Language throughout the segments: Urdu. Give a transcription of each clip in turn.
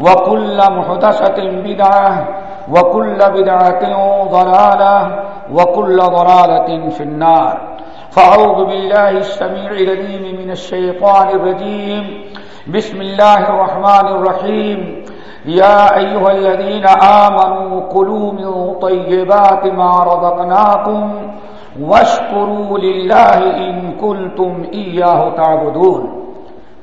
وكل مهدسة بدعة وكل بدعة ضلالة وكل ضلالة في النار فأعوذ بالله السميع لديم من الشيطان الرجيم بسم الله الرحمن الرحيم يا أيها الذين آمنوا قلوا من طيبات ما رضقناكم واشكروا لله إن كنتم إياه تعبدون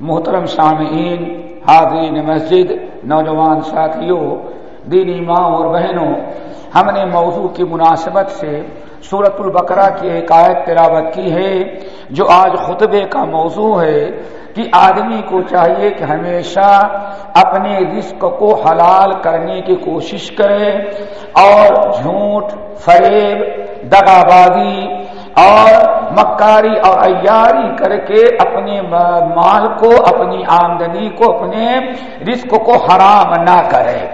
محترم سامعین، حاضرین مسجد نوجوان ساتھیوں، دینی ماں اور بہنوں، ہم نے موضوع کی مناسبت سے سورت البقرہ کی ایک آیت تلاوت کی ہے، جو آج خطبے کا موضوع ہے کہ آدمی کو چاہیے کہ ہمیشہ اپنے رزق کو حلال کرنے کی کوشش کرے اور جھوٹ، فریب دگا بازی اور مکاری اور ایاری کر کے اپنے مال کو، اپنی آمدنی کو، اپنے رزق کو حرام نہ کرے۔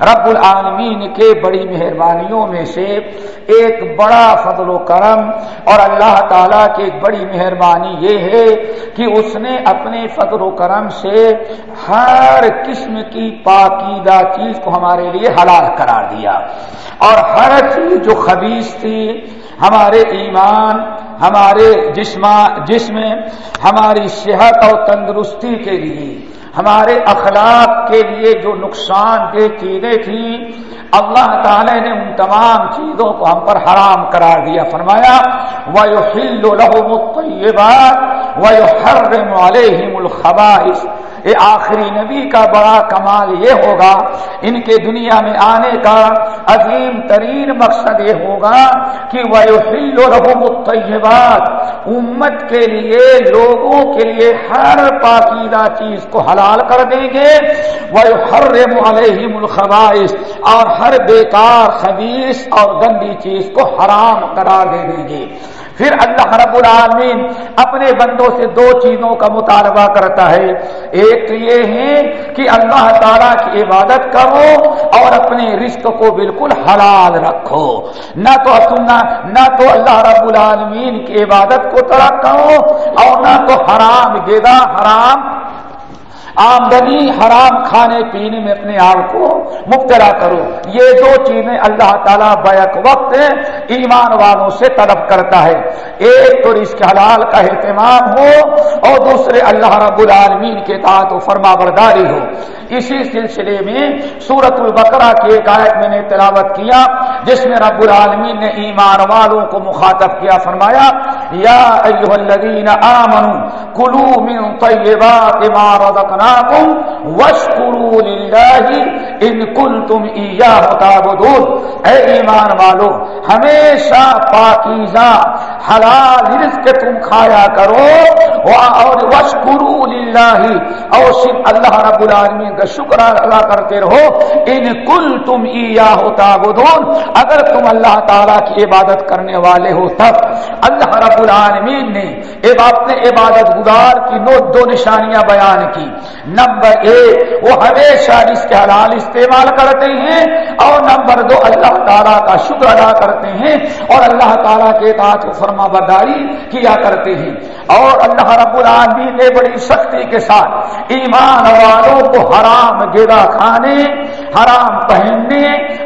رب العالمین کے بڑی مہربانیوں میں سے ایک بڑا فضل و کرم اور اللہ تعالیٰ کی ایک بڑی مہربانی یہ ہے کہ اس نے اپنے فضل و کرم سے ہر قسم کی پاکیدہ چیز کو ہمارے لیے حلال قرار دیا۔ اور ہر چیز جو خبیص تھی، ہمارے ایمان ہمارے جسم جسم، ہماری صحت اور تندرستی کے لیے، ہمارے اخلاق کے لیے جو نقصان دہ چیزیں تھیں، اللہ تعالی نے ان تمام چیزوں کو ہم پر حرام قرار دیا۔ فرمایا وہ یہ بات وہ ہر علیہم الخبائش یہ آخری نبی کا بڑا کمال یہ ہوگا، ان کے دنیا میں آنے کا عظیم ترین مقصد یہ ہوگا کہ وہ رحم الطیبات امت کے لیے، لوگوں کے لیے ہر پاکیدہ چیز کو حلال کر دیں گے۔ وہ ہر علیہم الخبائش اور ہر بیکار خبیص اور گندی چیز کو حرام قرار دے دیں گے۔ پھر اللہ رب العالمین اپنے بندوں سے دو چیزوں کا مطالبہ کرتا ہے۔ ایک تو یہ ہے کہ اللہ تعالیٰ کی عبادت کرو اور اپنے رزق کو بالکل حلال رکھو۔ نہ تو سننا، نہ تو اللہ رب العالمین کی عبادت کو ترک کرو اور نہ تو حرام گیدا حرام آمدنی حرام کھانے پینے میں اپنے آپ کو مبتلا کرو۔ یہ دو چیزیں اللہ تعالیٰ بیک وقت ایمان والوں سے طلب کرتا ہے۔ ایک تو رشک حلال کا اہتمام ہو اور دوسرے اللہ رب العالمین کے تعت و فرما برداری ہو۔ اسی سلسلے میں سورت البقرہ کی ایک آیت میں نے تلاوت کیا، جس میں رب العالمین نے ایمان والوں کو مخاطب کیا، فرمایا، یا ایوہ الذین آمنوا کلو من طیبات ما رضقناکم وشکروا للہ ان کنتم ایاہ تعبدون۔ اے ایمان والو، ہمیشہ پاکیزہ، حلال رزق تم کھایا کرو اور وشکرو للہ، اور صرف اللہ رب العالمین کا شکر ادا کرتے رہو۔ ان کل تم یا ہوتا اگر تم اللہ تعالیٰ کی عبادت کرنے والے ہو تب اللہ رب العالمین نے اپنے عبادت گزار کی نو دو نشانیاں بیان کی۔ نمبر ایک، وہ ہمیشہ اس کے حلال استعمال کرتے ہیں۔ اور نمبر دو، اللہ تعالیٰ کا شکر ادا کرتے ہیں۔ اور اللہ تعالیٰ کے اطاعت کو فرما برداری کیا کرتے ہیں۔ اور اللہ رب العالمین نے بڑی سختی کے ساتھ ایمان والوں کو حرام گرا کھانے، حرام پہننے،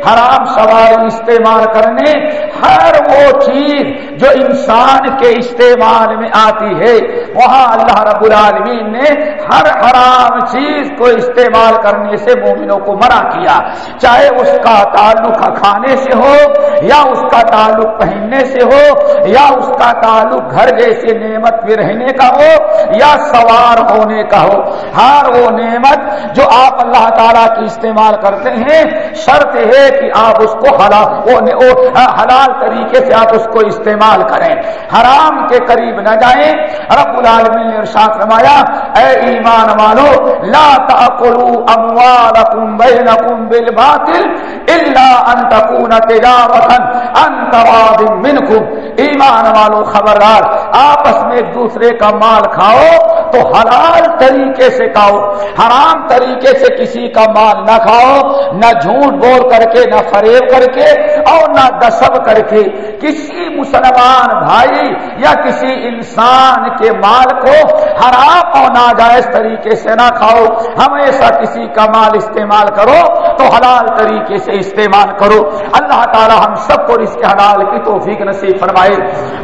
حرام سواری استعمال کرنے، ہر وہ چیز جو انسان کے استعمال میں آتی ہے، وہاں اللہ رب العالمین نے ہر حرام چیز کو استعمال کرنے سے مومنوں کو منع کیا۔ چاہے اس کا تعلق کھانے سے ہو یا اس کا تعلق پہننے سے ہو یا اس کا تعلق گھر جیسے نعمت میں رہنے کا ہو یا سوار ہونے کا ہو، ہر وہ نعمت جو آپ اللہ تعالیٰ کی استعمال کرتے ہیں، شرط ہے کہ آپ اس کو حلال ہاں، حلال طریقے سے آپ اس کو استعمال کریں۔ حرام کے قریب نہ جائیں۔ رب العالمین نے ارشاد فرمایا، اے ایمان والو، لا تاکلوا اموالکم بینکم بالباطل الا ان تكون تجارتا ان تراض منکم۔ ایمان والو، خبردار، آپس میں ایک دوسرے کا مال کھاؤ تو حلال طریقے سے کھاؤ، حرام طریقے سے کسی کا مال نہ کھاؤ، نہ جھوٹ بول کر کے، نہ فریب کر کے اور نہ دسب کر کے کسی مسلمان بھائی یا کسی انسان کے مال کو حرام اور ناجائز طریقے سے نہ کھاؤ۔ ہمیشہ کسی کا مال استعمال کرو تو حلال طریقے سے استعمال کرو۔ اللہ تعالی ہم سب کو رزق حلال کی توفیق نصیب فرمائے۔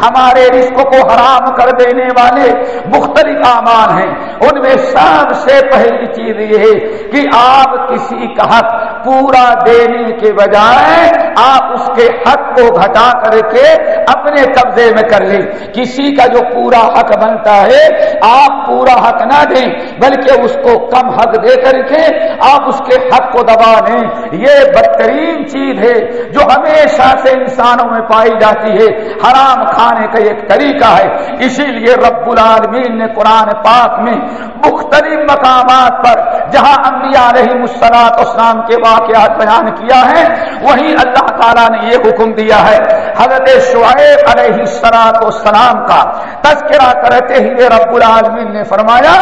ہمارے رزق کو حرام کر دینے والے مختلف امان ہیں۔ ان میں سب سے پہلی چیز یہ ہے کہ آپ کسی کا حق پورا دینے کے بجائے آپ اس کے حق کو گھٹا کر کے اپنے قبضے میں کر لیں۔ کسی کا جو پورا حق بنتا ہے، آپ پورا حق نہ دیں، بلکہ اس کو کم حق دے کر کے آپ اس کے حق کو دبا دیں یہ بدترین چیز ہے جو ہمیشہ سے انسانوں میں پائی جاتی ہے۔ حرام کھانے کا ایک طریقہ ہے۔ اسی لیے رب العالمین نے قرآن پاک میں مختلف مقامات پر جہاں انبیاء علیہ مسلاط اسلام کے واقعات بیان کیا ہے وہیں اللہ تعالیٰ نے یہ حکم دیا ہے، حضرت شعیب علیہ السلاط اسلام کا تذکرہ کرتے ہی رب العالمین نے فرمایا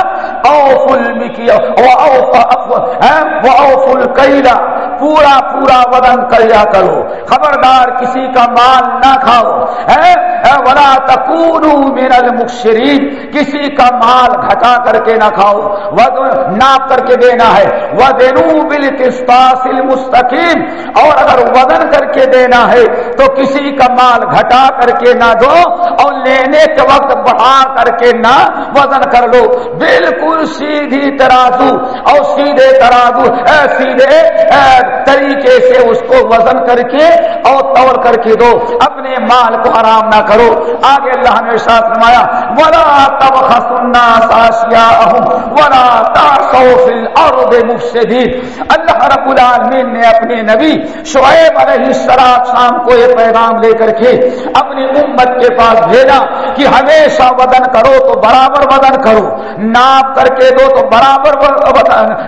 پورا پورا وزن کریا کرو۔ خبردار کسی کا مال نہ کھاؤ۔ ولا تکون من کسی کا مال گھٹا کر کے نہ کھاؤ۔ ناپ کر کے دینا ہے۔ وہ دینو بل مستقیم اور اگر وزن کر کے دینا ہے، تو کسی کا مال گھٹا کر کے نہ دو اور لینے کے وقت بڑھا کر کے نہ وزن کر لو۔ بالکل سیدھی ترازو اور سیدھے ترازو۔ سیدھے طریقے سے اس کو وزن کر کے اور توڑ کر کے دو۔ اپنے مال کو حرام نہ کرو۔ آگے اللہ نے ساتھ نمایا ولا تب خسنا ساشیا ولا تاسو فی الارض مفسدین اللہ رب العالمین نے اپنے نبی شعیب علیہ السلام شام کو یہ پیغام لے کر کے اپنی امت کے پاس بھیجا کہ ہمیشہ وزن کرو تو برابر وزن کرو۔ ناپ کر کے دو تو برابر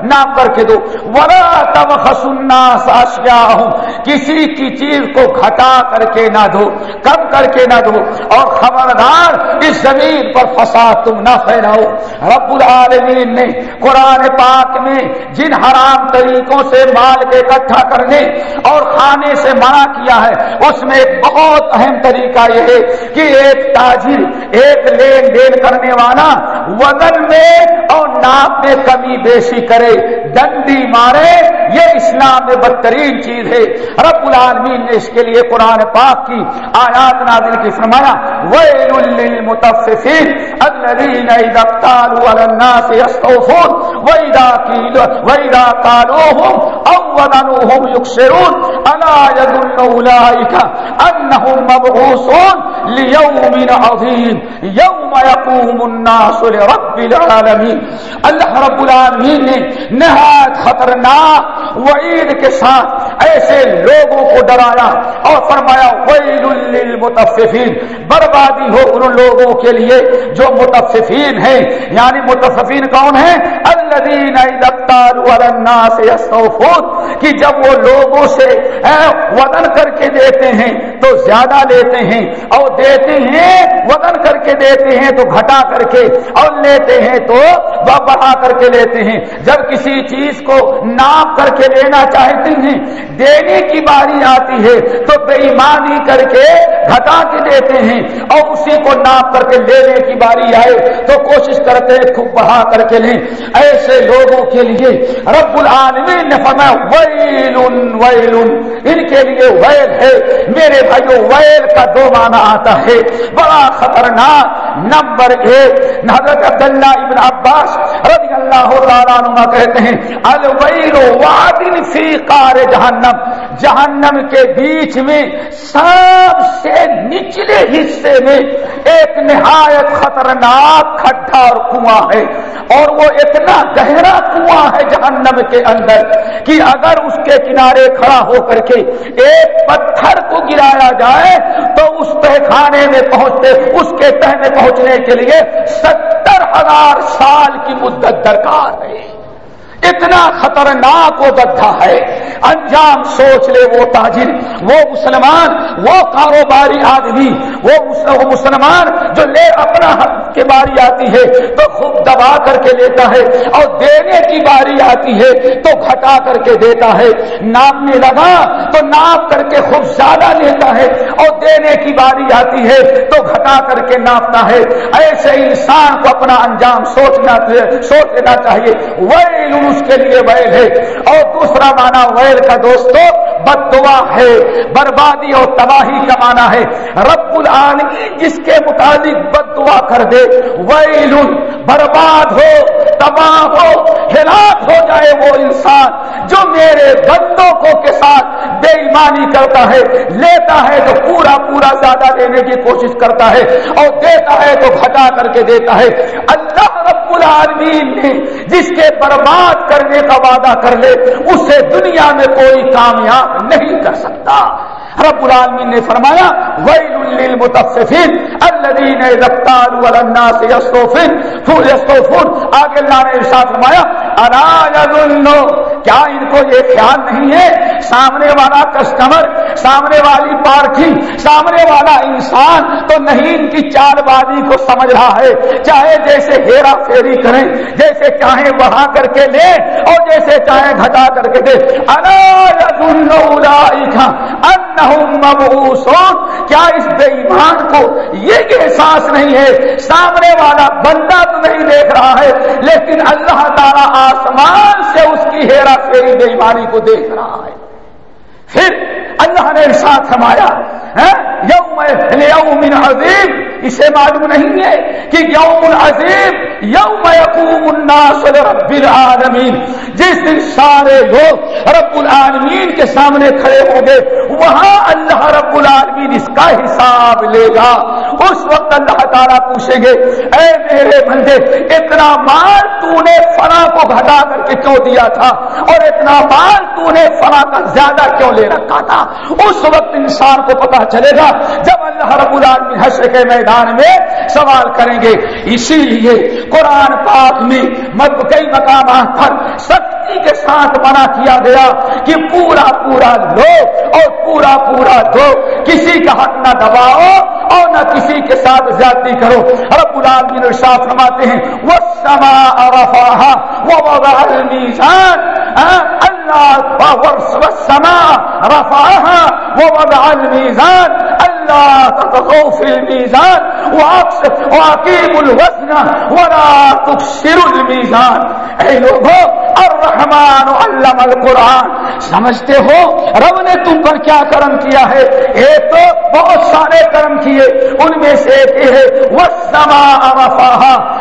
ناپ کر کے دو۔ ولا تب خسنا ساشیا ہوں۔ کسی کی چیز کو گھٹا کر کے نہ دو، کم کر کے نہ دو۔ اور خبردار، اس زمین پر فساد تم نہ پھیلاؤ۔ رب العالمین نے قرآن پاک میں جن حرام طریقوں سے مال کے اکٹھا کرنے اور کھانے سے منع کیا ہے، اس میں بہت اہم طریقہ یہ ہے کہ ایک تاجر، ایک لین دین کرنے والا وزن میں اور ناپ میں کمی بیشی کرے ڈنڈی مارے، یہ اسلام میں بدترین چیز ہے۔ رب العالمین نے اس کے لیے قرآن پاک کی آیات نازل کی۔ فرمایا، ویل للمطففین الذين اذا اقتالوا على الناس يستوفون واذا قيل واذا قالوهم او وزنوهم يكسرون الا يظن اولئك انهم مبعوثون لیوم عظیم یوم یقوم الناس لرب العالمین اللہ رب العالمین نے نہایت خطرناک وعید کے ساتھ ایسے لوگوں کو ڈرایا اور فرمایا ویل للمطففین بربادی ہو ان لوگوں کے لیے جو متفقین ہیں۔ یعنی متفقین کون ہیں؟ الدین کہ جب وہ لوگوں سے وزن کر کے دیتے ہیں تو زیادہ لیتے ہیں اور دیتے ہیں وزن کر کے دیتے ہیں تو گھٹا کر کے اور لیتے ہیں تو بڑھا کر کے لیتے ہیں۔ جب کسی چیز کو ناپ کر کے لینا چاہتے ہیں دینے کی باری آتی ہے تو بے ایمانی کر کے گھٹا کے دیتے ہیں اور اسی کو ناپ کر کے لینے کی باری آئے تو کوشش کرتے ہیں خوب بڑھا کر کے لیں۔ ایسے لوگوں کے لیے رب العالمین نے فرمایا ویل ویل ان کے لیے ویل ہے۔ میرے بھائیو، ویل کا دو معنی آتا ہے۔ بڑا خطرناک، نمبر ایک، حضرت عبداللہ ابن عباس رضی اللہ تعالیٰ عنہ کہتے ہیں، الویل وادن فی قار جہنم۔ جہنم کے بیچ میں، سب سے نچلے حصے میں ایک نہایت خطرناک کھڈا اور کنواں ہے۔ اور وہ اتنا گہرا کنواں ہے جہنم کے اندر کہ اگر اس کے کنارے کھڑا ہو کر کے ایک پتھر کو گرایا جائے، تو اس تہ خانے میں پہنچتے، اس کے تہ میں پہنچنے کے لیے ستر ہزار سال کی مدت درکار ہے۔ اتنا خطرناک وہ گدھا ہے۔ انجام سوچ لے وہ تاجر، وہ مسلمان، وہ کاروباری آدمی، وہ مسلمان جو لے اپنا حق کی باری آتی ہے تو خوب دبا کر کے لیتا ہے اور دینے کی باری آتی ہے تو گھٹا کر کے دیتا ہے۔ ناپنے لگا تو ناپ کر کے خوب زیادہ لیتا ہے اور دینے کی باری آتی ہے تو گھٹا کر کے ناپتا ہے۔ ایسے انسان کو اپنا انجام سوچنا سوچ لینا چاہیے۔ وہ اس کے لیے ویل ہے۔ اور دوسرا مانا ویل کا دوستو، بد دعا ہے۔ بربادی اور تباہی کا مانا ہے۔ رب العالمین جس کے مطابق بد دعا کر دے، ویل برباد ہو۔ تباہ ہو، ہلاک ہو جائے وہ انسان جو میرے بندوں کو کے ساتھ بے ایمانی کرتا ہے، لیتا ہے تو پورا پورا زیادہ دینے کی کوشش کرتا ہے اور دیتا ہے تو گھٹا کر کے دیتا ہے۔ اللہ رب العالمین نے جس کے برباد کرنے کا وعدہ کر لے، اسے دنیا میں کوئی کامیاب نہیں کر سکتا۔ رب العالمین نے فرمایا ویل للمتصفین الذين يقتالوا على الناس يستوفون يستوفون۔ آگے اللہ نے ارشاد فرمایا الا يظن، کیا ان کو یہ خیال نہیں ہے؟ سامنے والا کسٹمر، سامنے والی پارکنگ، سامنے والا انسان تو نہیں ان کی چار بازی کو سمجھ رہا ہے۔ چاہے جیسے ہیرا پھیری کریں، جیسے چاہے بڑھا کر کے لے، اور جیسے چاہے گھٹا کر کے دے۔ کیا اس بے ایمان کو یہ احساس نہیں ہے؟ سامنے والا بندہ تو نہیں دیکھ رہا ہے، لیکن اللہ تعالیٰ آسمان سے اس کی ہیرا فیری بے ایمانی کو دیکھ رہا ہے۔ پھر اللہ نے ارشاد فرمایا ہاں، یوم یوم عظیم اسے معلوم نہیں ہے کہ یوم العظیم، یوم یقوم الناس رب العالمین۔ جس دن سارے لوگ رب العالمین کے سامنے کھڑے ہوں گے، وہاں اللہ رب العالمین اس کا حساب لے گا۔ اس وقت اللہ تعالیٰ پوچھیں گے، اے میرے بندے، اتنا مال تو نے فلاں کو گھٹا کر کے کیوں دیا تھا؟ اور اتنا مال تو نے فلاں کا زیادہ کیوں لے رکھا تھا؟ اس وقت انسان کو پتا چلے گا، جب اللہ رب العالمین حشر کے میدان میدان میں سوال کریں گے۔ اسی لیے قرآن پاک میں کئی مقامات پر سختی کے ساتھ منع کیا گیا کہ پورا پورا لو اور پورا پورا دو۔ کسی کا حق نہ دباؤ اور نہ کسی کے ساتھ زیادتی کرو۔ رب العالمین ارشاد فرماتے ہیں وہ سما رفاہا وہ وضع اللہ سما رفاہا وہ وضع المیزان اللہ تطغوا في الميزان واقيموا الوزن ولا تكسروا الميزان. اے لوگوں الرحمن علم القرآن. سمجھتے ہو؟ رب نے تم پر کیا کرم کیا ہے؟ ایک تو بہت سارے کرم کیے، ان میں سے ایک ہے وہ سما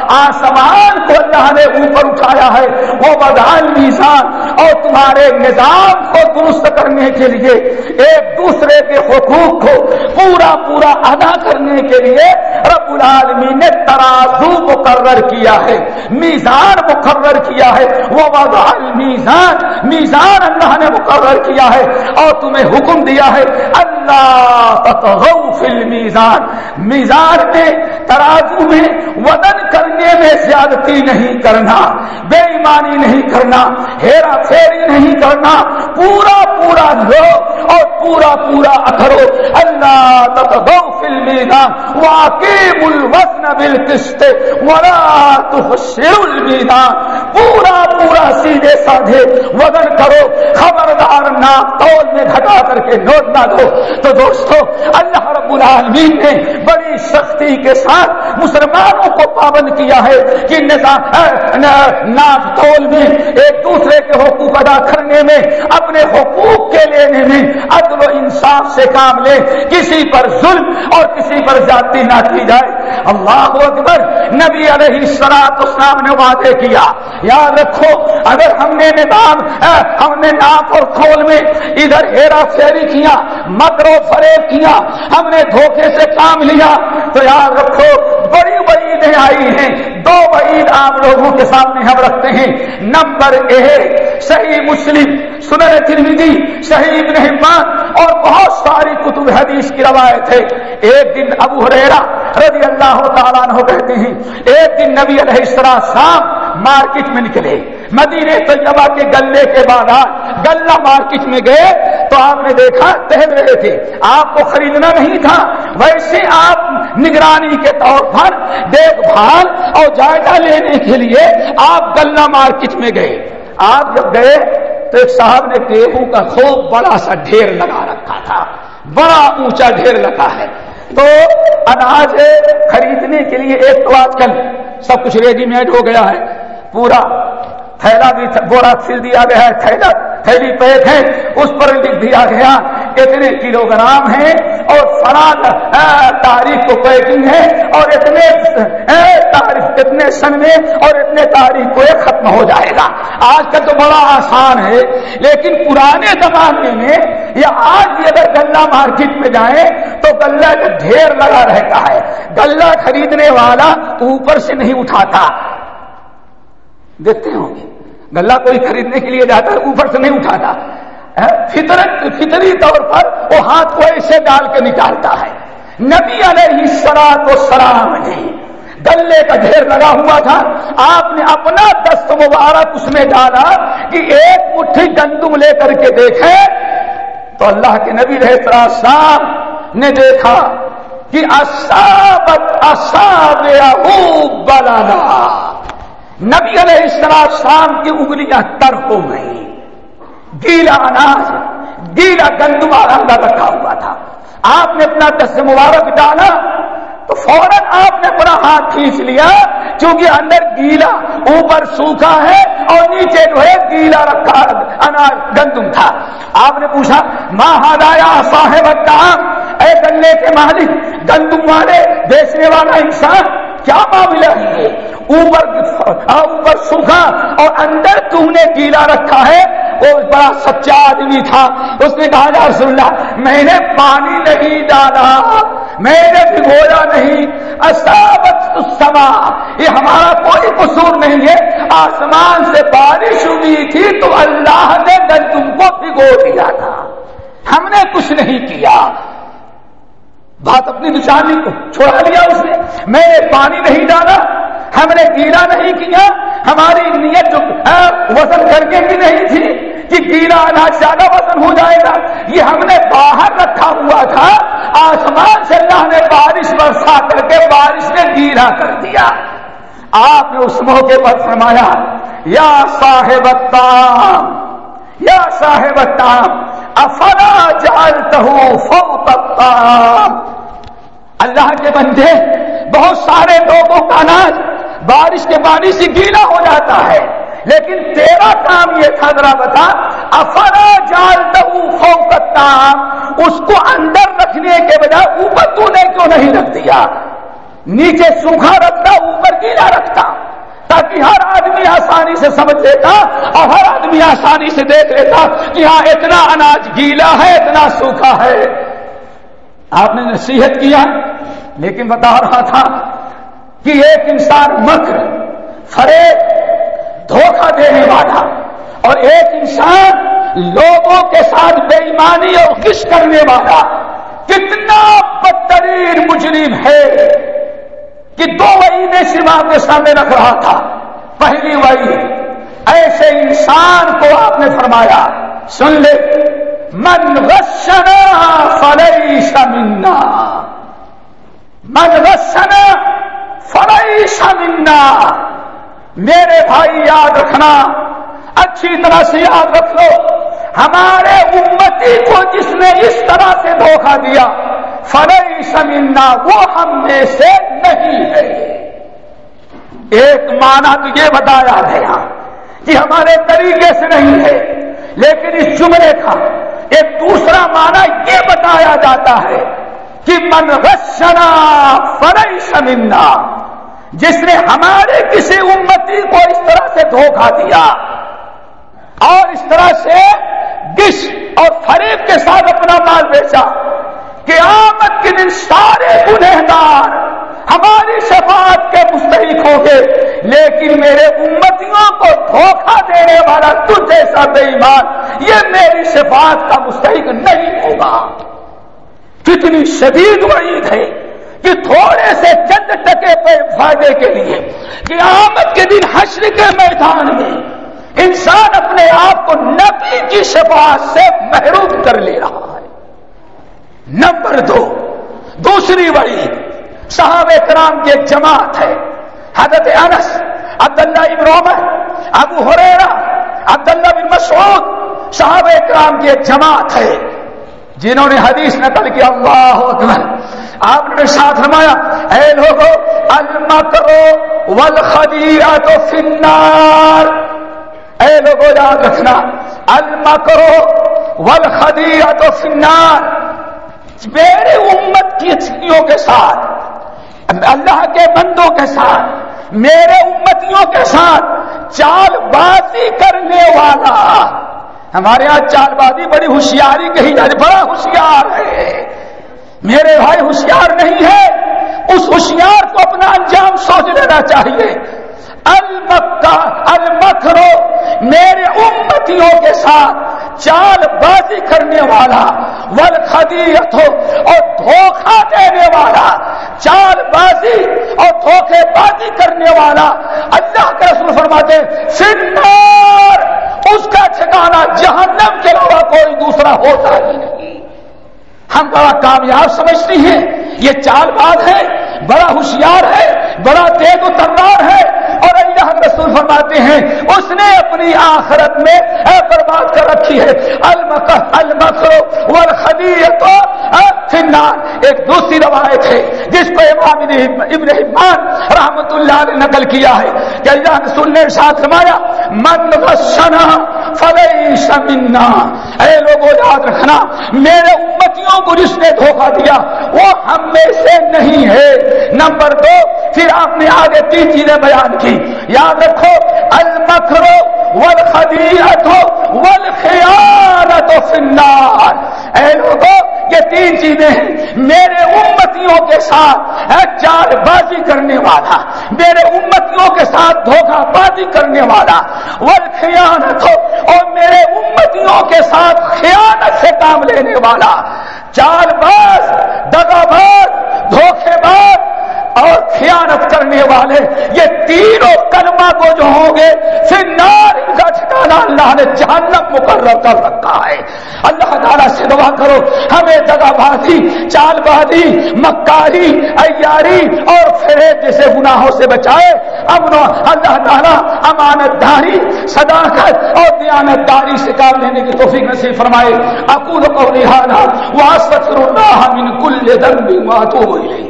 آسمان کو اللہ نے اوپر اٹھایا ہے۔ وہ بدان میزان اور تمہارے نظام کو درست کرنے کے لیے، ایک دوسرے کے حقوق کو پورا پورا ادا کرنے کے لیے رب العالمین نے ترازو مقرر کیا ہے، میزان مقرر کیا ہے۔ وہ وضع میزان میزان اللہ نے مقرر کیا ہے۔ اور تمہیں حکم دیا ہے، اللہ فی المیزان۔ میزان میں، ترازو میں وزن کرنے میں زیادتی نہیں کرنا، بے ایمانی نہیں کرنا، ہیرا پھیری نہیں کرنا، پورا پورا لو اور پورا پورا اکھرو اللہ تتغو فی المیدان واقیم الوزن بالقسط ولا تخسر المیدان۔ پورا پورا سیدھے سادھے وزن کرو، خبردار نہ تول میں گھٹا کر کے نوٹ نہ دو۔ تو دوستو، اللہ رب العالمین نے بڑی سختی کے ساتھ مسلمانوں کو پابند کیا ہے کہ ناک تول میں ایک دوسرے کے حقوق ادا کرنے میں، اپنے حقوق کے لینے میں عدل و انصاف سے کام لے۔ کسی پر ظلم اور کسی پر جاتی نہ کی جائے۔ اللہ اکبر، نبی علیہ السلام اسلام نے وعدے کیا۔ یاد رکھو، اگر ہم نے نظام ہم نے ناک اور کھول میں ادھر ہیرا پھیری کیا، مکر و فریب کیا، ہم نے دھوکے سے کام لیا، تو یاد رکھو بڑی بڑی آئی ہیں دو وعید آپ لوگوں کے سامنے ہم رکھتے ہیں۔ نمبر ایک، صحیح مسلم سنر ترمیدی صحیح ابن حمان اور بہت ساری کتب حدیث کی روایت ہے۔ ایک دن ابو حریرا رضی اللہ تعالیٰ عنہ کہتے ہیں، ایک دن نبی علیہ السلام شام مارکیٹ میں نکلے۔ مدینے طیبہ کے گلے کے بعد گلہ مارکیٹ میں گئے۔ تو آپ نے دیکھا، ٹہل رہے تھے۔ آپ کو خریدنا نہیں تھا۔ ویسے آپ نگرانی کے طور پر دیکھ بھال اور جائزہ لینے کے لیے آپ گلہ مارکیٹ میں گئے۔ آپ جب گئے تو ایک صاحب نے گیہوں کا خوب بڑا سا ڈھیر لگا رکھا تھا۔ بڑا اونچا ڈھیر لگا ہے۔ تو اناج خریدنے کے لیے ایک تو آج کل سب کچھ ریڈی میڈ ہو گیا ہے۔ پورا تھیلا بھی بورا سل دیا گیا ہے، تھیلا، تھیلی پیک ہے۔ اس پر لکھ دیا گیا۔ اتنے کلو گرام ہے اور فلاں تاریخ کو پیکنگ ہے اور اتنے تاریخ اتنے سن میں اور اتنے تاریخ کو یہ ختم ہو جائے گا۔ آج کل تو بڑا آسان ہے، لیکن پرانے زمانے میں یا آج بھی اگر گلہ مارکیٹ میں جائیں تو گلہ کا ڈھیر لگا رہتا ہے۔ گلہ خریدنے والا اوپر سے نہیں اٹھاتا۔ دیکھتے ہوں گے۔ گلہ کوئی خریدنے کے لیے جاتا ہے، اوپر سے نہیں اٹھاتا۔ فطرت فطری طور پر وہ ہاتھ کو ایسے ڈال کے نکالتا ہے۔ نبی علیہ سرا کو سلام نہیں گلے کا ڈھیر لگا ہوا تھا۔ آپ نے اپنا دست مبارک اس میں ڈالا کہ ایک مٹھی گندم لے کر کے دیکھے۔ تو اللہ کے نبی رہے شام نے دیکھا کہ بلانا۔ نبی علیہ السلام شام کی انگلیاں تر ہو گئی گیلا اناج، گیلا گندما اندر رکھا ہوا تھا۔ آپ نے اپنا دس مبارک ڈالا تو فوراً آپ نے اپنا ہاتھ کھینچ لیا کیونکہ اندر گیلا اوپر سوکھا ہے اور نیچے جو ہے گیلا رکھا اناج گندم تھا۔ آپ نے پوچھا، ماں ہدایا صاحب اے گلے کے مالک، گندم والے، بیچنے والا انسان، کیا معاملہ ہے؟ اوپر اوپر سوکھا اور اندر تم نے گیلا رکھا ہے۔ وہ بڑا سچا آدمی تھا۔ اس نے کہا، یا رسول اللہ، میں نے پانی نہیں ڈالا، میں نے بھگویا نہیں۔ سما یہ ہمارا کوئی قصور نہیں ہے۔ آسمان سے بارش ہوئی تھی تو اللہ نے تم کو بھگو دیا تھا۔ ہم نے کچھ نہیں کیا۔ بات اپنی نشانی کو چھوڑا دیا اس نے۔ میں نے پانی نہیں ڈالا ہم نے گیلا نہیں کیا، ہماری نیت جو وزن کر کے بھی نہیں تھی کہ گیلا اناج زیادہ وزن ہو جائے گا۔ یہ ہم نے باہر رکھا ہوا تھا۔ آسمان سے اللہ نے بارش برسا کر کے بارش نے گیلا کر دیا۔ آپ نے اس موقع پر فرمایا، یا صاحب تام یا صاحب تام افلا جالتا فوق اللہ کے بندے، بہت سارے لوگوں کا اناج بارش کے پانی سے گیلا ہو جاتا ہے۔ لیکن تیرا کام یہ تھا ذرا بتا افرا جال فوکتا اس کو اندر رکھنے کے بجائے اوپر تو نے کیوں نہیں رکھ دیا؟ نیچے سوکھا رکھتا، اوپر گیلا رکھتا، تاکہ ہر آدمی آسانی سے سمجھ لیتا اور ہر آدمی آسانی سے دیکھ لیتا کہ ہاں اتنا اناج گیلا ہے، اتنا سوکھا ہے۔ آپ نے نصیحت کیا، لیکن بتا رہا تھا کہ ایک انسان مکر، فریب، دھوکہ دینے والا اور ایک انسان لوگوں کے ساتھ بے ایمانی اور کش کرنے والا، کتنا بدترین مجرم ہے کہ دو وہی نے سما کے سامنے رکھ رہا تھا۔ پہلی وہی ایسے انسان کو آپ نے فرمایا، سن لے، من غشنا فلیس منا۔ من منا میرے بھائی، یاد رکھنا۔ اچھی طرح سے یاد رکھ لو۔ ہمارے امتی کو جس نے اس طرح سے دھوکہ دیا فلئی سمنا وہ ہم میں سے نہیں ہے۔ ایک معنی تو یہ بتایا گیا کہ ہمارے طریقے سے نہیں ہے، لیکن اس جملے کا ایک دوسرا معنی یہ بتایا جاتا ہے کہ من رشنا فرئی سمنا جس نے ہمارے کسی امتی کو اس طرح سے دھوکہ دیا اور اس طرح سے ڈش اور فریب کے ساتھ اپنا مال بیچا کہ آمد کے دن سارے گنہگار ہماری شفاعت کے مستحق ہوں گے، لیکن میرے امتیوں کو دھوکہ دینے والا تجھ جیسا بے ایمان یہ میری شفاعت کا مستحق نہیں ہوگا۔ کتنی شدید وعید ہے۔ کہ تھوڑے سے چند ٹکے پہ فائدے کے لیے کہ آمد کے دن حشر کے میدان میں انسان اپنے آپ کو نبی کی شفاعت سے محروم کر لے رہا ہے۔ نمبر دو، دوسری بڑی صحابہ کرام کی ایک جماعت ہے۔ حضرت انس، عبداللہ ابن عمر، ابو حریرا عبداللہ بن مسعود صحابہ کرام کی ایک جماعت ہے۔ جنہوں نے حدیث نقل کیا اللہ اکبر۔ آپ نے ساتھ رمایا اے لوگو المکرو والخدیعت فی النار۔ اے لوگو، یاد رکھنا المکرو والخدیعت فی النار۔ میرے امت کی چھٹیوں کے ساتھ، اللہ کے بندوں کے ساتھ، میرے امتیوں کے ساتھ چال بازی کرنے والا۔ ہمارے یہاں چال بازی بڑی ہوشیاری کہی جاتی، بڑا ہوشیار ہے۔ میرے بھائی ہوشیار نہیں ہے، اس ہوشیار کو اپنا انجام سوچ لینا چاہیے۔ المکہ، المکرو، میرے امتیوں کے ساتھ چال بازی کرنے والا ول خدیت ہو اور دھوکہ دینے والا، چال بازی اور دھوکے بازی کرنے والا۔ اللہ کے رسول فرماتے سنار اس کا ٹھکانا جہنم کے علاوہ کوئی دوسرا ہوتا ہی نہیں۔ ہم بڑا کامیاب سمجھتی ہیں یہ چال باز ہے بڑا ہوشیار ہے بڑا تیز و تردار ہے۔ اور اللہ رسول فرماتے ہیں، اس نے اپنی آخرت میں برباد کر رکھی ہے، المکر والخدیت فنار ایک دوسری روایت ہے، جس کو امام ابن حبان رحمت اللہ نے نقل کیا ہے کہ اللہ رسول نے ساتھ رمایا من غشنا فلیس منا. اے لوگوں یاد رکھنا، میرے امتیوں کو جس نے دھوکہ دیا، وہ ہم میں سے نہیں ہے۔ نمبر دو، فی پھر آپ نے آگے تین چیزیں بیان کی۔ یاد رکھو المکرو ول خدیت اے لوگوں یہ تین چیزیں ہیں۔ میرے امتیوں کے ساتھ چار بازی کرنے والا۔ میرے امتیوں کے ساتھ دھوکہ بازی کرنے والا۔ والخیانت ہو اور میرے امتیوں کے ساتھ خیانت سے کام لینے والا۔ چار باز دگا باز دھوکے باز اور خیانت کرنے والے یہ تینوں کلمہ کو جو ہوں گے پھر نار ان کا ٹھکانا اللہ نے جہنم مقرر کر رکھا ہے اللہ تعالیٰ سے دعا کرو، ہمیں دگا بازی چال بازی مکاری ایاری اور فریب جیسے گناہوں سے بچائے، امن اللہ تعالیٰ امانت داری صداقت اور دیانت داری سے کام لینے کی توفیق نصیب فرمائے۔ اکول کو رحانہ واسط اللہ من کل ذنب واتوب الیہ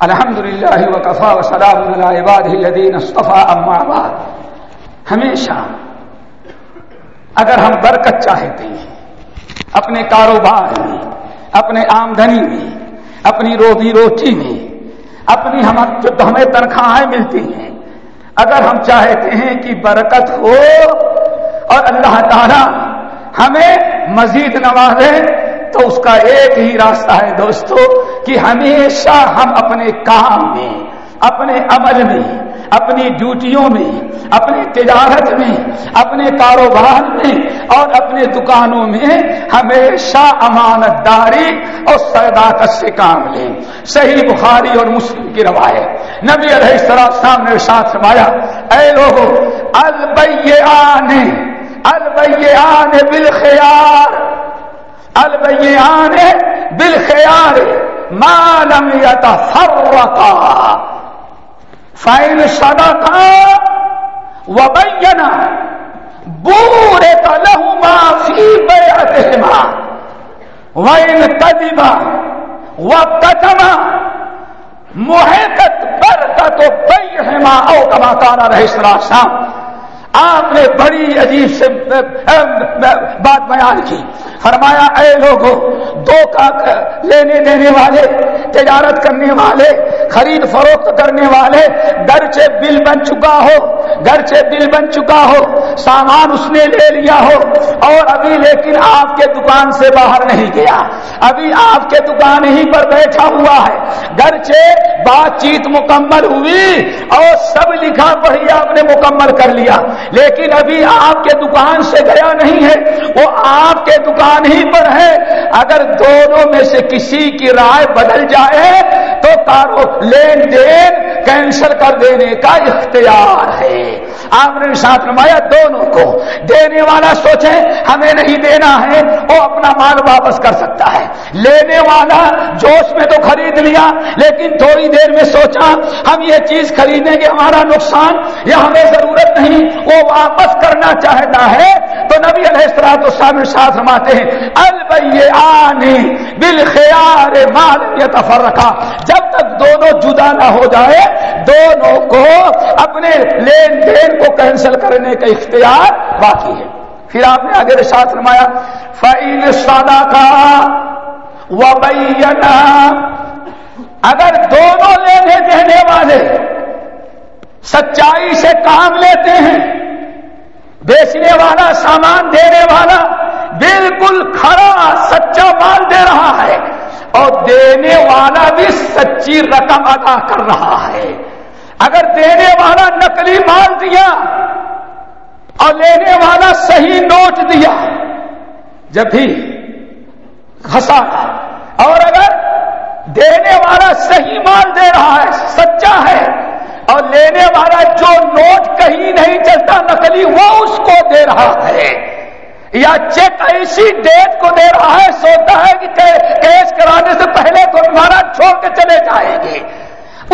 الحمد للہ وقفا وسلام الدین اصطفیٰ بعد۔ ہمیشہ اگر ہم برکت چاہتے ہیں، اپنے کاروبار میں، اپنے آمدنی میں، اپنی روزی روٹی میں، اپنی ہم جو ہمیں تنخواہیں ملتی ہیں، اگر ہم چاہتے ہیں کہ برکت ہو اور اللہ تعالی ہمیں مزید نوازے، تو اس کا ایک ہی راستہ ہے دوستو کہ ہمیشہ ہم اپنے کام میں، اپنے عمل میں، اپنی ڈیوٹیوں میں، اپنی تجارت میں، اپنے کاروبار میں اور اپنے دکانوں میں ہمیشہ امانت داری اور صداقت سے کام لیں۔ صحیح بخاری اور مسلم کی روایت۔ نبی علیہ السلام سامنے ساتھ سمایا اے لوگو البیان البیان بالخیار البیان بالخیار۔ ما لم يتفرقا فائن سدا کا وبینا بورے کا لہو معافی بے وائن تجبا و تجما محقت برکت و بے او کما کارا رہے شام آپ نے بڑی عجیب سے بات بیان کی۔ فرمایا، اے لوگوں دو کا لینے دینے والے، تجارت کرنے والے، خرید فروخت کرنے والے، گھر سے بل بن چکا ہو، گھر سے بل بن چکا ہو، سامان اس نے لے لیا ہو، اور ابھی لیکن آپ کے دکان سے باہر نہیں گیا۔ ابھی آپ کے دکان ہی پر بیٹھا ہوا ہے۔ گھر سے بات چیت مکمل ہوئی اور سب لکھا پڑھی آپ نے مکمل کر لیا۔ لیکن ابھی آپ کے دکان سے گیا نہیں ہے، وہ آپ کے دکان ہی پر ہے۔ اگر دونوں میں سے کسی کی رائے بدل جائے تو کارو لین دین کینسل کر دینے کا اختیار ہے۔ آپ نے ساتھ نمایا دونوں کو دینے والا سوچے ہمیں نہیں دینا ہے، وہ اپنا مال واپس کر سکتا ہے۔ لینے والا جوش میں تو خرید لیا، لیکن تھوڑی دیر میں سوچا، ہم یہ چیز خریدیں گے، ہمارا نقصان یا ہمیں ضرورت نہیں، وہ واپس کرنا چاہتا ہے۔ تو نبی علیہ السلام تو سامنے ساتھ رماتے ہیں البئی آنی بل خیار مال یہ رکھا جب تک دونوں جدا نہ ہو جائے، دونوں کو اپنے لین دین کو کینسل کرنے کا اختیار باقی ہے۔ پھر آپ نے آگے ساتھ رمایا فعل سادا کا وبینا اگر دونوں لینے دینے والے سچائی سے کام لیتے ہیں، بیچنے والا، سامان دینے والا، بالکل کھڑا، سچا مال دے رہا ہے اور دینے والا بھی سچی رقم ادا کر رہا ہے۔ اگر دینے والا نقلی مال دیا اور لینے والا صحیح نوٹ دیا، جب بھی ہسا اور اگر دینے والا صحیح مال دے رہا ہے، سچا ہے، اور لینے والا جو نوٹ کہیں نہیں چلتا نقلی، وہ اس کو دے رہا ہے۔ یا چیک ایسی ڈیٹ کو دے رہا ہے، سوچتا ہے کہ کیس کرانے سے پہلے تو تمہارا چھوڑ کے چلے جائیں گے۔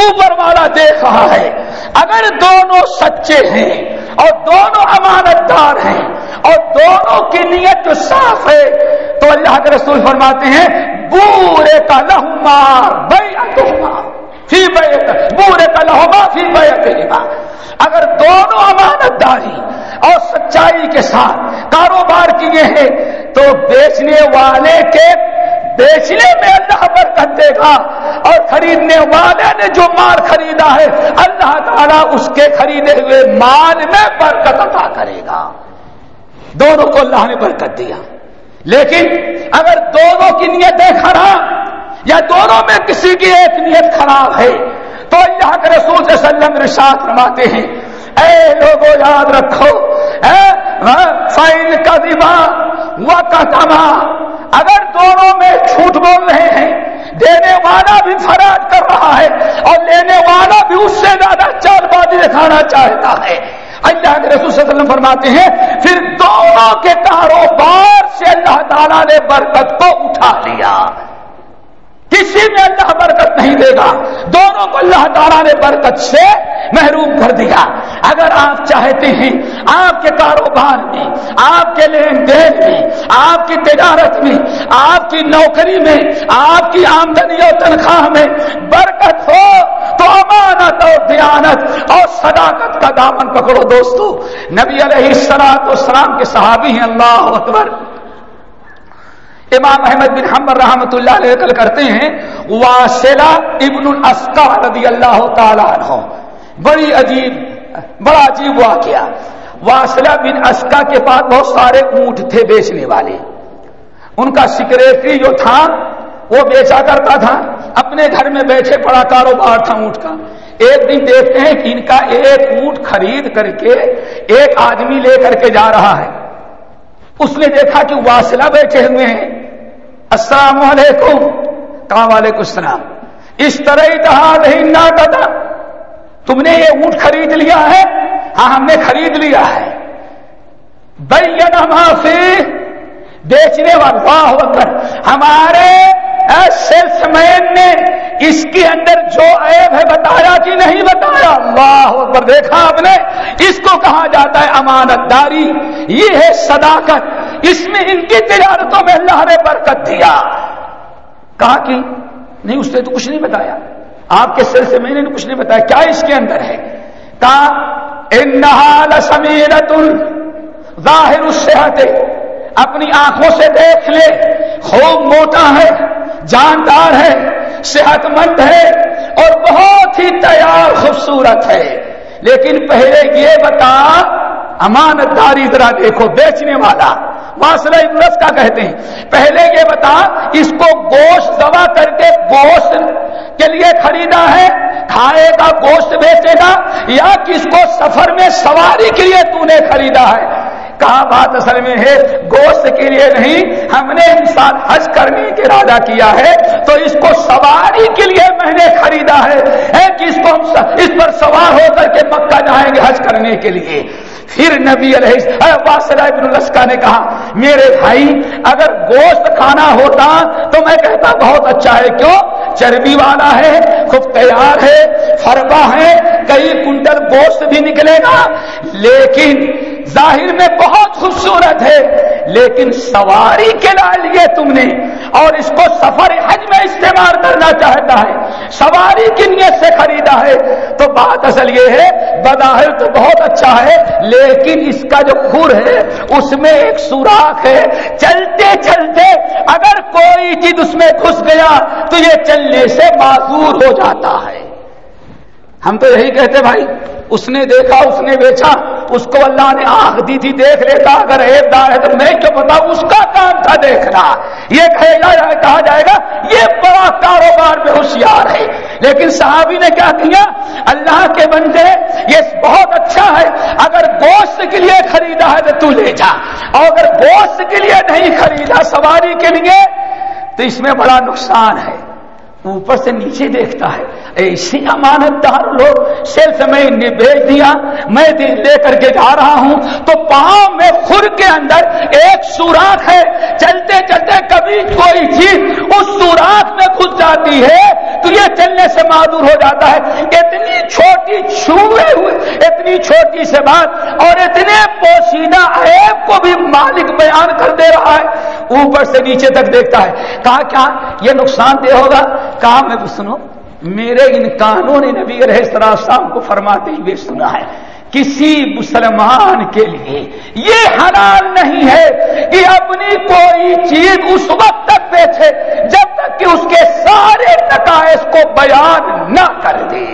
اوپر والا دیکھ رہا ہے، اگر دونوں سچے ہیں اور دونوں امانت دار ہیں اور دونوں کی نیت جو صاف ہے، تو اللہ کے رسول فرماتے ہیں، بورے کا لہمار بھائی فی بورے کا لہما فی بے اگر دونوں امانت داری اور سچائی کے ساتھ کاروبار کیے ہیں، تو بیچنے والے کے بیچنے میں اللہ برکت دے گا۔ اور خریدنے والے نے جو مال خریدا ہے، اللہ تعالیٰ اس کے خریدے ہوئے مال میں برکت عطا کرے گا۔ دونوں کو اللہ نے برکت دیا۔ لیکن اگر دونوں کی نیتیں خراب یا دونوں میں کسی کی ایک نیت خراب ہے، تو اللہ کے رسول سے سلم رشاط رواتے ہیں، اے لوگوں یاد رکھو فائن کا دماغ و کا اگر دونوں میں جھوٹ بول رہے ہیں، دینے والا بھی فراڈ کر رہا ہے، اور لینے والا بھی اس سے زیادہ چال بازی دکھانا چاہتا ہے۔ اللہ کے رسول صلی اللہ علیہ وسلم فرماتے ہیں، پھر دونوں کے کاروبار سے اللہ تعالیٰ نے برکت کو اٹھا لیا۔ کسی میں اللہ برکت نہیں دے گا۔ دونوں کو اللہ تعالیٰ نے برکت سے محروم کر دیا۔ اگر آپ چاہتے ہیں، آپ کے کاروبار میں، آپ کے لین دین میں، آپ کی تجارت میں، آپ کی نوکری میں، آپ کی آمدنی اور تنخواہ میں برکت ہو، تو امانت اور دیانت اور صداقت کا دامن پکڑو دوستو۔ نبی علیہ السلاط اسلام کے صحابی ہیں، اللہ اکبر۔ امام احمد بن حمر رحمت اللہ علیہ نقل کرتے ہیں واسلہ ابن رضی اللہ تعالیٰ عنہ۔ بڑی عجیب، بڑا عجیب واقعہ۔ واسلہ بن اسکا کے پاس بہت سارے اونٹ تھے بیچنے والے۔ ان کا سیکریٹری جو تھا، وہ بیچا کرتا تھا۔ اپنے گھر میں بیٹھے پڑا کاروبار تھا اونٹ کا۔ ایک دن دیکھتے ہیں کہ ان کا ایک اونٹ خرید کر کے ایک آدمی لے کر کے جا رہا ہے۔ اس نے دیکھا کہ واسلہ بیٹھے ہوئے ہیں۔ السلام علیکم۔ کہاں وعلیکم السلام۔ اس طرح ہی کہا نہیں نہ تم نے یہ اونٹ خرید لیا ہے۔ ہاں ہم نے خرید لیا ہے۔ معافی بیچنے والا ہمارے سیلس مین نے اس کے اندر جو عیب ہے بتایا کہ نہیں بتایا۔ اللہ اکبر، دیکھا آپ نے۔ اس کو کہا جاتا ہے امانت داری یہ ہے صداقت۔ اس میں ان کی تجارتوں میں اللہ نے برکت دیا۔ کہا کہ نہیں، اس نے تو کچھ نہیں بتایا۔ آپ کے سیلس مین نے کچھ نہیں بتایا۔ کیا اس کے اندر ہے؟ کہا سمیرت ظاہر الصحت اپنی آنکھوں سے دیکھ لے۔ خوب موٹا ہے، جاندار ہے صحت مند ہے اور بہت ہی تیار، خوبصورت ہے۔ لیکن پہلے یہ بتا امانت داری ذرا دیکھو، بیچنے والا۔ واصل ابرس کا کہتے ہیں۔ پہلے یہ بتا، اس کو گوشت دوا کر کے گوشت کے لیے خریدا ہے، کھائے گا، گوشت بیچے گا، یا کس کو سفر میں سواری کے لیے تو نے خریدا ہے۔ کہا بات اصل میں ہے؟ گوشت کے لیے نہیں، ہم نے انسان حج کرنے کے ارادہ کیا ہے، تو اس کو سواری کے لیے میں نے خریدا ہے۔ کہ اس کو اس پر سوار ہو کر کے مکہ جائیں گے حج کرنے کے لیے؟ پھر نبی علیہ ابن السکا نے کہا، میرے بھائی، اگر گوشت کھانا ہوتا تو میں کہتا بہت اچھا ہے۔ کیوں؟ چربی والا ہے، خوب تیار ہے فربا ہے، کئی کنٹل گوشت بھی نکلے گا۔ لیکن ظاہر میں بہت خوبصورت ہے، لیکن سواری کے لیے تم نے اور اس کو سفر حج میں استعمال کرنا چاہتا ہے، سواری کی نیت سے خریدا ہے۔ تو بات اصل یہ ہے، بظاہر تو بہت اچھا ہے، لیکن اس کا جو خور ہے، اس میں ایک سوراخ ہے۔ چلتے چلتے اگر کوئی چیز اس میں گھس گیا، تو یہ چلنے سے معذور ہو جاتا ہے۔ ہم تو یہی کہتے بھائی، اس نے دیکھا، اس نے بیچا۔ اس کو اللہ نے آنکھ دی تھی، دیکھ لیتا، اگر ایک دار ہے تو میں کیوں پتا اس کا کام تھا دیکھنا۔ یہ کہا جائے گا، یہ بڑا کاروبار میں ہوشیار ہے۔ لیکن صحابی نے کیا کیا؟ اللہ کے بندے، یہ بہت اچھا ہے۔ اگر گوشت کے لیے خریدا ہے تو تو لے جا۔ اور اگر گوشت کے لیے نہیں خریدا سواری کے لیے، تو اس میں بڑا نقصان ہے۔ اوپر سے نیچے دیکھتا ہے۔ ایسی امانت دار لوگ صرف میں نے بھیج دیا، میں دل لے کر کے جا رہا ہوں، تو پاؤں میں خور کے اندر ایک سوراخ ہے۔ چلتے چلتے کبھی کوئی چیز اس سوراخ میں گھس جاتی ہے تو یہ چلنے سے معذور ہو جاتا ہے۔ اتنی چھوٹی چھوئے ہوئے، اتنی چھوٹی سے بات اور اتنے پوشیدہ عیب کو بھی مالک بیان کر دے رہا ہے۔ اوپر سے نیچے تک دیکھتا ہے، کہا کیا یہ نقصان دہ ہوگا؟ کہا میں سنو میرے ان کانوں نے نبی علیہ السلام کو فرماتے ہوئے سنا ہے، کسی مسلمان کے لیے یہ حلال نہیں ہے کہ اپنی کوئی چیز اس وقت تک بیچے جب تک کہ اس کے سارے نقائص کو بیان نہ کر دے۔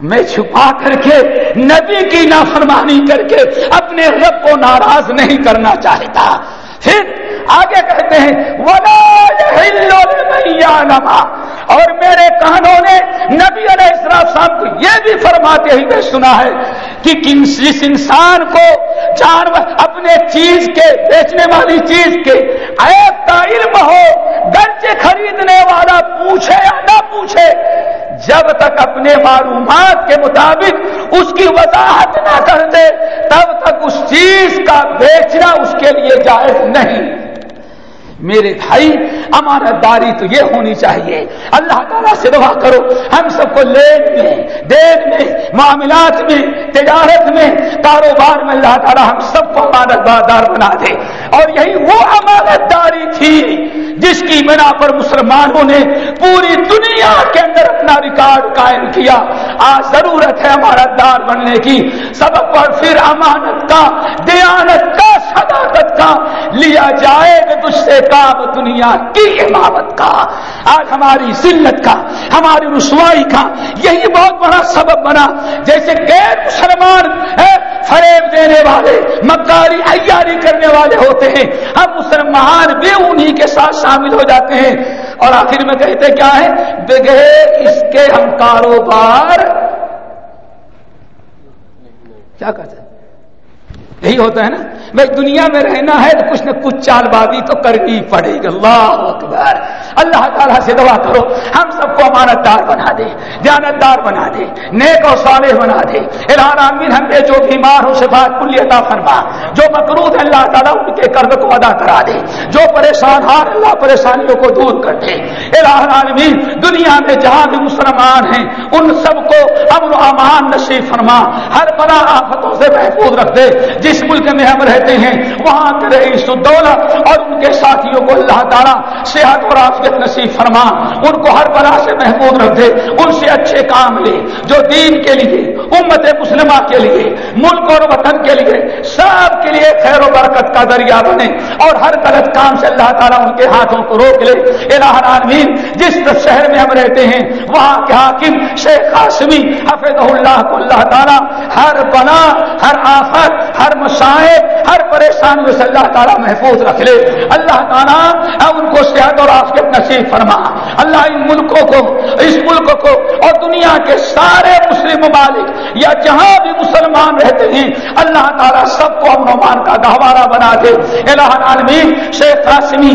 میں چھپا کر کے نبی کی نافرمانی کر کے اپنے رب کو ناراض نہیں کرنا چاہتا۔ پھر آگے کہتے ہیں نما اور میرے کہانوں نے نبی علیہ السلام کو یہ بھی فرماتے ہوئے سنا ہے کہ جس انسان کو جانور اپنے چیز کے، بیچنے والی چیز کے ایپ کا علم ہو گرچہ خریدنے والا پوچھے یا نہ پوچھے، جب تک اپنے معلومات کے مطابق اس کی وضاحت نہ کر دے، تب تک اس چیز کا بیچنا اس کے لیے جائز نہیں۔ میرے بھائی امانت داری تو یہ ہونی چاہیے۔ اللہ تعالیٰ سے دعا کرو، ہم سب کو لین میں دین میں، معاملات میں، تجارت میں، کاروبار میں اللہ تعالیٰ ہم سب کو امانت دار بنا دے۔ اور یہی وہ امانت داری تھی جس کی بنا پر مسلمانوں نے پوری دنیا کے اندر اپنا ریکارڈ قائم کیا۔ آج ضرورت ہے امانت دار بننے کی۔ سب پر پھر امانت کا، دیانت کا، صداقت کا۔ لیا جائے تجھ سے کام دنیا کی امامت کا۔ آج ہماری ذلت کا، ہماری رسوائی کا، یہی بہت بڑا سبب بنا۔ جیسے غیر مسلمان فریب دینے والے مکاری عیاری کرنے والے ہوتے ہیں۔ ہم مسلمان بھی انہی کے ساتھ شامل ہو جاتے ہیں۔ اور آخر میں کہتے کیا ہے بغیر اس کے ہم کاروبار۔ کیا کہتے ہیں؟ یہی ہوتا ہے نا؟ بھائی دنیا میں رہنا ہے تو کچھ نہ کچھ چال بازی تو کرنی پڑے گی۔ اللہ اکبر۔ اللہ تعالیٰ سے دعا کرو۔ ہم سب کو امانت دار بنا دے جانت دار بنا دے، نیک اور صالح بنا دے۔ عامین ہم نے جو بیمار ہو صفات کلیتا فرما۔ جو مقروض ہے، اللہ تعالیٰ ان کے قرض کو ادا کرا دے۔ جو پریشان ہار اللہ پریشانیوں کو دور کر دے۔ عالمین دنیا میں جہاں بھی مسلمان ہیں، ان سب کو امن و امان نصیب فرما، ہر بڑا آفتوں سے محفوظ رکھ دے۔ جس ملک میں ہم رہتے ہیں، وہاں کے رئیس الدولت اور ان کے ساتھیوں کو اللہ تعالیٰ صحت اور آفیت نصیب فرما۔ ان کو ہر بلا سے محفوظ رکھ دے، ان سے اچھے کام لے، جو دین کے لیے، امت مسلمہ کے لیے، ملک اور وطن کے لیے سب کے لیے خیر و برکت کا ذریعہ بنے۔ اور ہر غلط کام سے اللہ تعالیٰ ان کے ہاتھوں کو روک لے۔ الہ العالمین، جس شہر میں ہم رہتے ہیں، وہاں کے حاکم شیخ قاسمی حفظ اللہ کو اللہ تعالیٰ ہر بنا ہر آفت، ہر مشاہد ہر پریشانی سے اللہ تعالیٰ محفوظ رکھ لے۔ اللہ تعالیٰ ان کو صحت اور آفیت نصیب فرما۔ اللہ ان ملکوں کو، اس ملک کو اور دنیا کے سارے مسلم ممالک یا جہاں بھی مسلمان رہتے ہیں، اللہ تعالیٰ سب کو امن امان کا گہوارہ بنا دے۔ الہ العالمین، شیخ قاسمی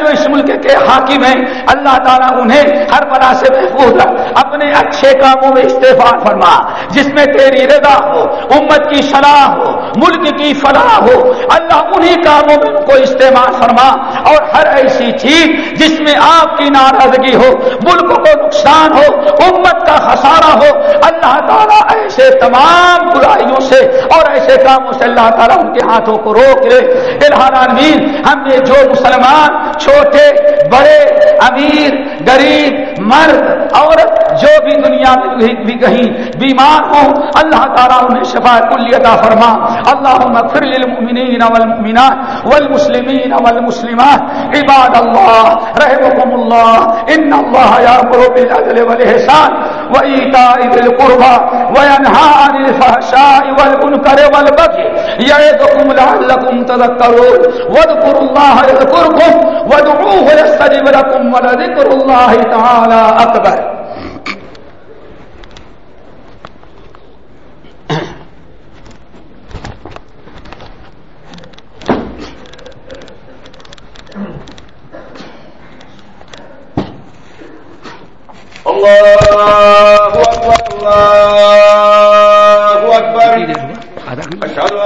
جو اس ملک کے حاکم ہیں، اللہ تعالیٰ انہیں ہر بنا سے محفوظ رکھ۔ اپنے اچھے کاموں میں استعفا فرما، جس میں تیری رضا ہو، امت کی صلاح ہو، ملک کی فلاح ہو، اللہ انہی کاموں میں کو استعمال فرما، اور ہر ایسی چیز جس میں آپ کی ناراضگی ہو، ملک کو نقصان ہو، امت کا خسارہ ہو، اللہ تعالیٰ ایسے تمام برائیوں سے اور ایسے کاموں سے اللہ تعالیٰ ان کے ہاتھوں کو روک لے۔ الحرانوین ہم نے جو مسلمان چھوٹے، بڑے، امیر، غریب، مرد، عورت، جو بھی دنیا میں بھی کہیں بیمار ہوں، اللہ تعالیٰ انہیں شفا کلیتا فرما۔ اللہ مغفر للمؤمنین والمؤمنات والمسلمین والمسلمات۔ عباد اللہ رحمكم اللہ۔ ان اللہ یامر بالعدل والإحسان وإيتاء ذي القربى وينهى عن الفحشاء والمنكر والبغي يعظكم لعلكم تذكرون. واذكروا الله يذكركم وادعوه يستجب لكم ولذكر الله تعالى أكبر. الله اکبر اشہد